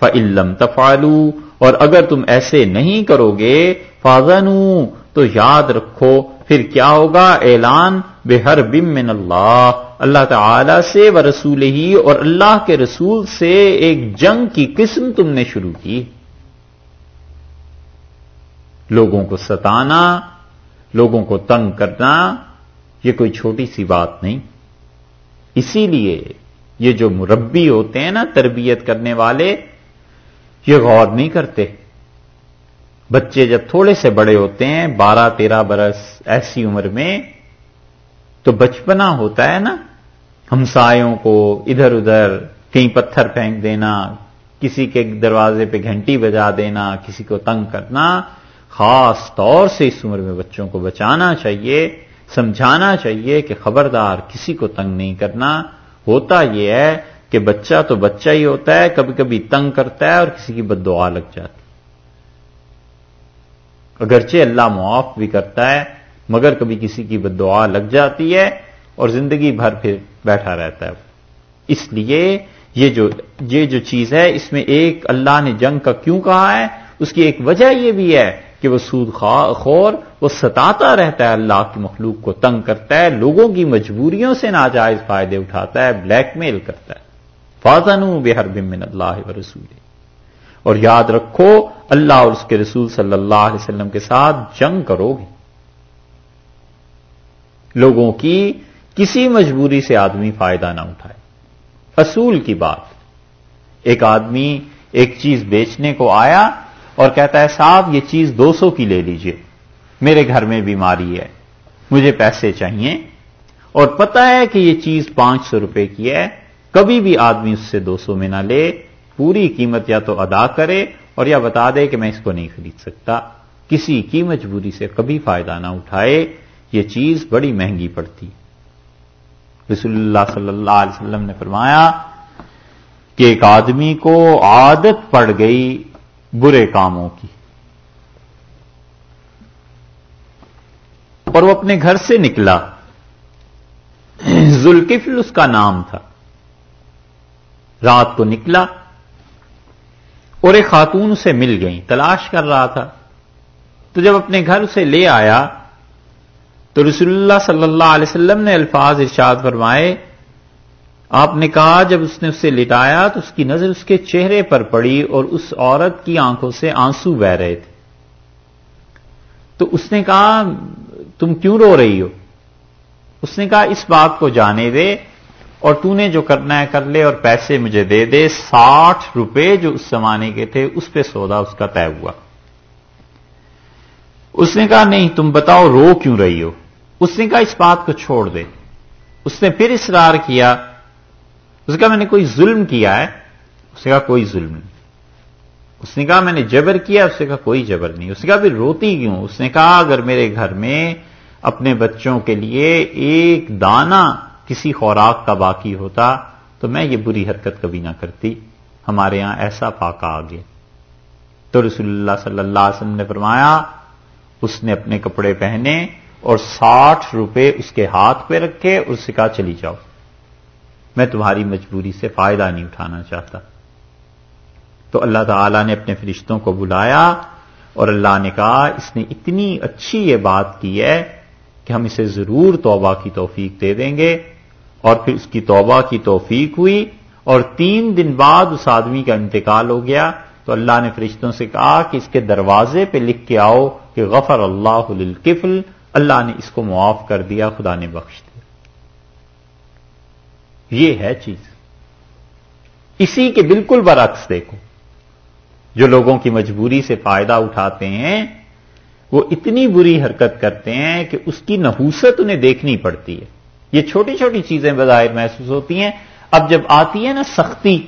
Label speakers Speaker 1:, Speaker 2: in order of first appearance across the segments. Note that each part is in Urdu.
Speaker 1: فعلم تفالو اور اگر تم ایسے نہیں کرو گے فاضن تو یاد رکھو، پھر کیا ہوگا؟ اعلان بے ہر بم من اللہ اللہ تعالی سے و رسول ہی اور اللہ کے رسول سے ایک جنگ کی قسم تم نے شروع کی۔ لوگوں کو ستانا، لوگوں کو تنگ کرنا، یہ کوئی چھوٹی سی بات نہیں۔ اسی لیے یہ جو مربی ہوتے ہیں نا، تربیت کرنے والے یہ غور نہیں کرتے۔ بچے جب تھوڑے سے بڑے ہوتے ہیں، بارہ، تیرہ برس ایسی عمر میں، تو بچپنا ہوتا ہے نا، ہمسایوں کو ادھر ادھر کہیں پتھر پھینک دینا، کسی کے دروازے پہ گھنٹی بجا دینا، کسی کو تنگ کرنا، خاص طور سے اس عمر میں بچوں کو بچانا چاہیے، سمجھانا چاہیے کہ خبردار کسی کو تنگ نہیں کرنا۔ ہوتا یہ ہے کہ بچہ تو بچہ ہی ہوتا ہے کبھی کبھی تنگ کرتا ہے اور کسی کی بد دعا لگ جاتی اگرچہ اللہ معاف بھی کرتا ہے، مگر کبھی کسی کی بد دعا لگ جاتی ہے اور زندگی بھر پھر بیٹھا رہتا ہے۔ اس لیے یہ جو یہ جو چیز ہے، اس میں ایک اللہ نے جنگ کا کیوں کہا ہے؟ اس کی ایک وجہ یہ بھی ہے کہ وہ سود خور، وہ ستاتا رہتا ہے، اللہ کی مخلوق کو تنگ کرتا ہے، لوگوں کی مجبوریوں سے ناجائز فائدے اٹھاتا ہے، بلیک میل کرتا ہے۔ فاضن بے ہر بمن اللہ و رسول اور یاد رکھو، اللہ اور اس کے رسول صلی اللہ علیہ وسلم کے ساتھ جنگ کرو گے۔ لوگوں کی کسی مجبوری سے آدمی فائدہ نہ اٹھائے۔ اصول کی بات۔ ایک آدمی ایک چیز بیچنے کو آیا اور کہتا ہے، صاحب، یہ چیز دو سو کی لے لیجیے۔ میرے گھر میں بیماری ہے، مجھے پیسے چاہیے۔ اور پتا ہے کہ یہ چیز پانچ سو روپے کی ہے۔ کبھی بھی آدمی اس سے دو سو میں نہ لے، پوری قیمت یا تو ادا کرے اور یا بتا دے کہ میں اس کو نہیں خرید سکتا۔ کسی کی مجبوری سے کبھی فائدہ نہ اٹھائے، یہ چیز بڑی مہنگی پڑتی۔ رسول اللہ صلی اللہ علیہ وسلم نے فرمایا کہ ایک آدمی کو عادت پڑ گئی برے کاموں کی۔ اور وہ اپنے گھر سے نکلا۔ ذوالکفل اس کا نام تھا۔ رات کو نکلا اور ایک خاتون اسے مل گئی تلاش کر رہا تھا۔ تو جب اپنے گھر سے لے آیا تو رسول اللہ صلی اللہ علیہ وسلم نے الفاظ ارشاد فرمائے۔ آپ نے کہا، جب اس نے اسے لٹایا تو اس کی نظر اس کے چہرے پر پڑی اور اس عورت کی آنکھوں سے آنسو بہ رہے تھے۔ تو اس نے کہا، تم کیوں رو رہی ہو؟ اس نے کہا، اس بات کو جانے دے۔ اور تو نے جو کرنا ہے کر لے اور پیسے مجھے دے دے، ساٹھ روپے جو اس زمانے کے تھے، اس پہ سودا اس کا طے ہوا۔ اس نے کہا، نہیں، تم بتاؤ رو کیوں رہی ہو؟ اس نے کہا، اس بات کو چھوڑ دے۔ اس نے پھر اصرار کیا۔ اس نے کہا، میں نے کوئی ظلم کیا ہے؟ اس نے کہا، کوئی ظلم نہیں۔ اس نے کہا، میں نے جبر کیا اس نے کہا، کوئی جبر نہیں۔ اس نے کہا، پھر روتی کیوں؟ اس نے کہا، اگر میرے گھر میں اپنے بچوں کے لیے ایک دانہ کسی خوراک کا باقی ہوتا تو میں یہ بری حرکت کبھی نہ کرتی۔ ہمارے یہاں ایسا پاکا آ گیا تو رسول اللہ صلی اللہ علیہ وسلم نے فرمایا، اس نے اپنے کپڑے پہنے اور ساٹھ روپے اس کے ہاتھ پہ رکھے اور اسے کہا، چلی جاؤ۔ میں تمہاری مجبوری سے فائدہ نہیں اٹھانا چاہتا۔ تو اللہ تعالی نے اپنے فرشتوں کو بلایا اور اللہ نے کہا، اس نے اتنی اچھی یہ بات کی ہے کہ ہم اسے ضرور توبہ کی توفیق دے دیں گے۔ اور پھر اس کی توبہ کی توفیق ہوئی اور تین دن بعد اس آدمی کا انتقال ہو گیا تو اللہ نے فرشتوں سے کہا کہ اس کے دروازے پہ لکھ کے آؤ کہ غفر اللہ للکفل، اللہ نے اس کو معاف کر دیا، خدا نے بخش دیا۔ یہ ہے چیز۔ اسی کے بالکل برعکس دیکھو۔ جو لوگوں کی مجبوری سے فائدہ اٹھاتے ہیں، وہ اتنی بری حرکت کرتے ہیں کہ اس کی نحوست انہیں دیکھنی پڑتی ہے۔ یہ چھوٹی چھوٹی چیزیں بظاہر محسوس ہوتی ہیں۔ اب جب آتی ہے نا سختی،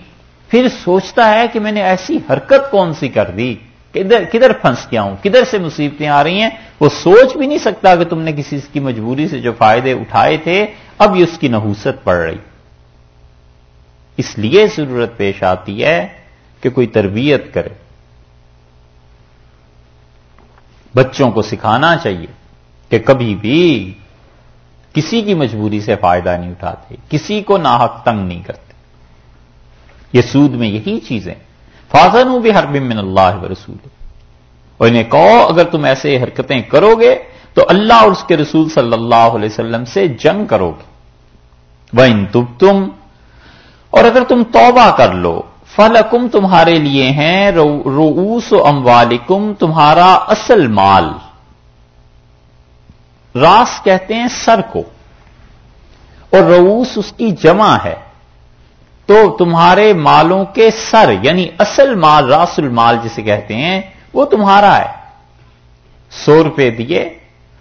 Speaker 1: پھر سوچتا ہے کہ میں نے ایسی حرکت کون سی کر دی؟ کدھر کدھر پھنس گیا ہوں؟ کدھر سے مصیبتیں آ رہی ہیں؟ وہ سوچ بھی نہیں سکتا کہ تم نے کسی کی مجبوری سے جو فائدے اٹھائے تھے، اب یہ اس کی نحوست پڑ رہی۔ اس لیے ضرورت پیش آتی ہے کہ کوئی تربیت کرے۔ بچوں کو سکھانا چاہیے کہ کبھی بھی کسی کی مجبوری سے فائدہ نہیں اٹھاتے، کسی کو ناحق تنگ نہیں کرتے۔ یہ سود میں یہی چیزیں۔ فاضن بھی ہر بمن اللہ رسول اور انہیں کہو، اگر تم ایسے حرکتیں کرو گے تو اللہ اور اس کے رسول صلی اللہ علیہ وسلم سے جنگ کرو گے وہ ان تب تم اور اگر تم توبہ کر لو فلکم تمہارے لیے ہیں روس و اموالکم، تمہارا اصل مال۔ راس کہتے ہیں سر کو اور روس اس کی جمع ہے تو تمہارے مالوں کے سر یعنی اصل مال، راس المال جسے کہتے ہیں، وہ تمہارا ہے۔ سو روپے دیے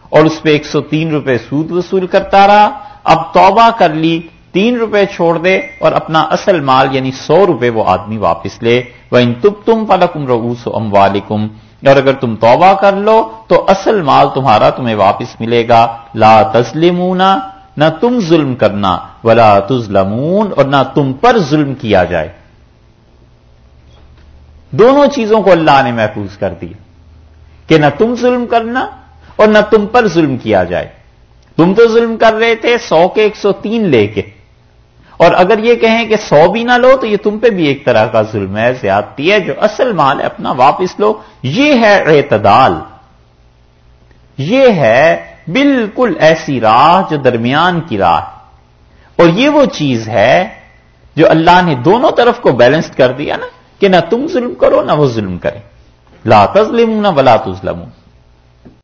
Speaker 1: اور اس پہ ایک سو تین روپے سود وصول کرتا رہا۔ اب توبہ کر لی، تین روپے چھوڑ دے اور اپنا اصل مال یعنی سو روپے وہ آدمی واپس لے۔ وہ ان تب تم پلکم روس ام اور اگر تم توبہ کر لو تو اصل مال تمہارا تمہیں واپس ملے گا۔ لا تسلمونا نہ تم ظلم کرنا، ولا تظلمون، اور نہ تم پر ظلم کیا جائے۔ دونوں چیزوں کو اللہ نے محفوظ کر دیا۔ کہ نہ تم ظلم کرنا اور نہ تم پر ظلم کیا جائے۔ تم تو ظلم کر رہے تھے، سو کے ایک سو تین لے کے۔ اور اگر یہ کہیں کہ سو بھی نہ لو تو یہ تم پہ بھی ایک طرح کا ظلم ہے، زیادتی ہے، جو اصل مال ہے، اپنا واپس لو۔ یہ ہے اعتدال۔ یہ ہے بالکل ایسی راہ جو درمیان کی راہ اور یہ وہ چیز ہے جو اللہ نے دونوں طرف کو بیلنس کر دیا نا، کہ نہ تم ظلم کرو، نہ وہ ظلم کرے۔ لا تظلم نہ ولا تظلم